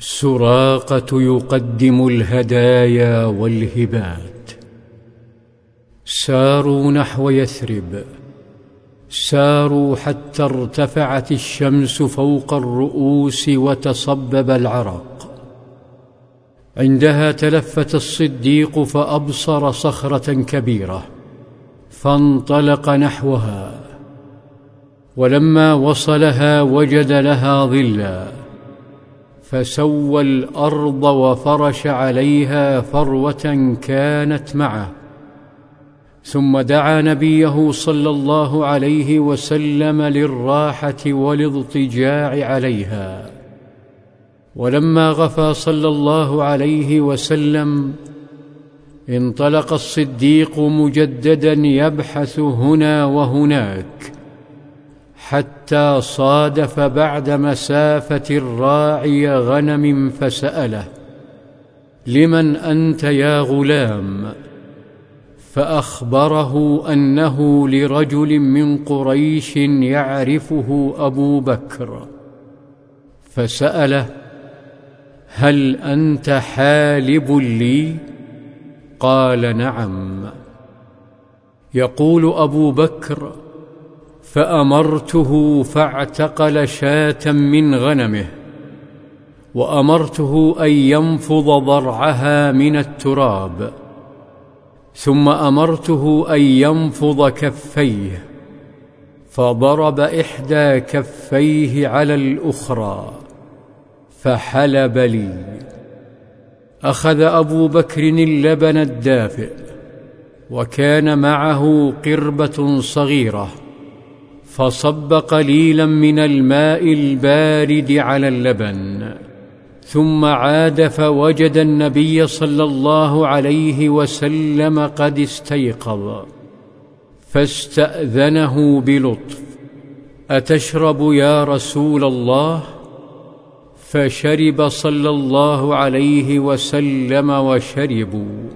سراقة يقدم الهدايا والهبات. ساروا نحو يثرب. ساروا حتى ارتفعت الشمس فوق الرؤوس وتصبب العرق. عندها تلفت الصديق فأبصر صخرة كبيرة فانطلق نحوها. ولما وصلها وجد لها ظلا. فسوى الأرض وفرش عليها فروة كانت معه. ثم دعا نبيه صلى الله عليه وسلم للراحة والإضطجاع عليها. ولما غفى صلى الله عليه وسلم انطلق الصديق مجددا يبحث هنا وهناك. حتى صادف بعد مسافة الراعي غنم فسأله لمن أنت يا غلام؟ فأخبره أنه لرجل من قريش يعرفه أبو بكر فسأله هل أنت حالب لي؟ قال نعم. يقول أبو بكر فأمرته فاعتقل شاه من غنمه وأمرته أن ينفض ضرعها من التراب ثم أمرته أن ينفض كفيه فضرب إحدى كفيه على الأخرى فحلب لي. أخذ أبو بكر اللبن الدافئ وكان معه قربة صغيرة. فصب قليلا من الماء البارد على اللبن ثم عاد فوجد النبي صلى الله عليه وسلم قد استيقظ فاستأذنه بلطف أتشرب يا رسول الله؟ فشرب صلى الله عليه وسلم وشربوا.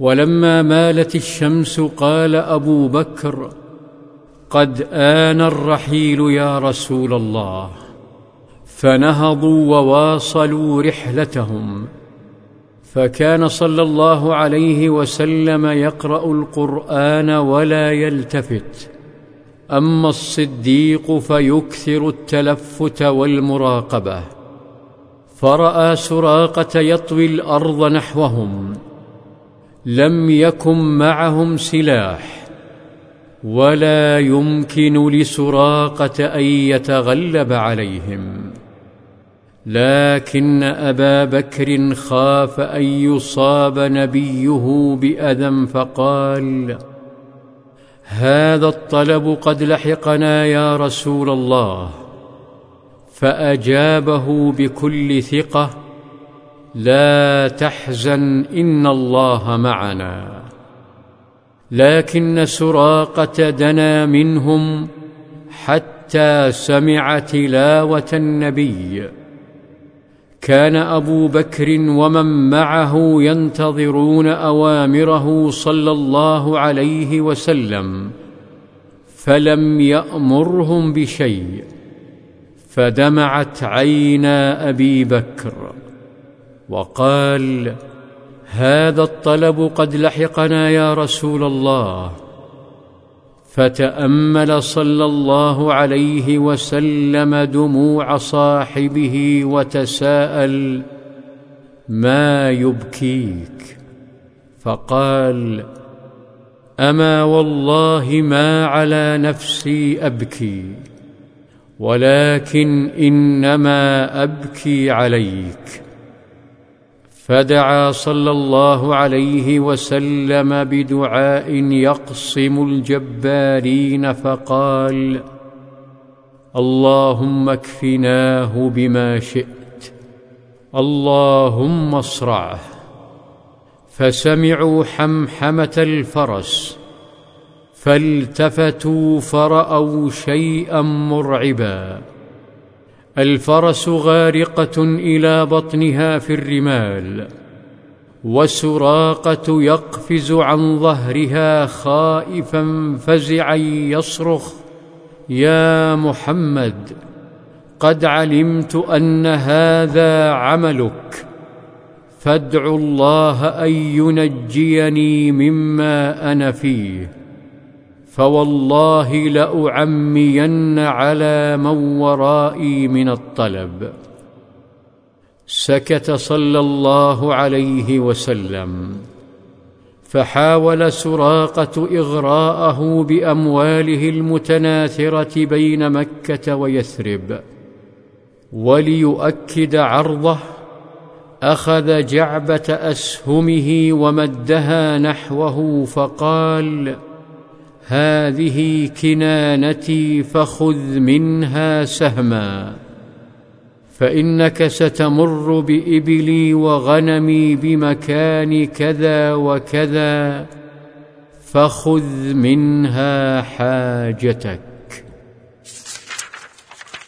ولما مالت الشمس قال أبو بكر قد آن الرحيل يا رسول الله. فنهضوا وواصلوا رحلتهم. فكان صلى الله عليه وسلم يقرأ القرآن ولا يلتفت. أما الصديق فيكثر التلفت والمراقبة. فرأى سراقة يطوي الأرض نحوهم. لم يكن معهم سلاح. ولا يمكن لسراقة أن يتغلب عليهم. لكن أبا بكر خاف أن يصاب نبيه بأذى فقال هذا الطلب قد لحقنا يا رسول الله. فأجابه بكل ثقة لا تحزن إن الله معنا. لكن سراقة دنا منهم حتى سمع تلاوة النبي. كان أبو بكر ومن معه ينتظرون أوامره صلى الله عليه وسلم فلم يأمرهم بشيء فدمعت عينا أبي بكر. وقال هذا الطلب قد لحقنا يا رسول الله. فتأمل صلى الله عليه وسلم دموع صاحبه وتساءل ما يبكيك؟ فقال أما والله ما على نفسي أبكي ولكن إنما أبكي عليك. فدعا صلى الله عليه وسلم بدعاء يقصم الجبارين فقال اللهم اكفناه بما شئت اللهم اصرعه. فسمعوا حمحمة الفرس فالتفتوا فرأوا شيئا مرعبا. الفرس غارقة إلى بطنها في الرمال وسراقه يقفز عن ظهرها خائفا فزعا يصرخ يا محمد قد علمت أن هذا عملك فادع الله أن ينجيني مما أنا فيه. فوالله لأعمين على من ورائي من الطلب. سكت صلى الله عليه وسلم. فحاول سراقة إغراءه بأمواله المتناثرة بين مكة ويثرب. وليؤكد عرضه أخذ جعبة أسهمه ومدها نحوه فقال هذه كنانتي فخذ منها سهما فإنك ستمر بإبلي وغنمي بمكان كذا وكذا فخذ منها حاجتك.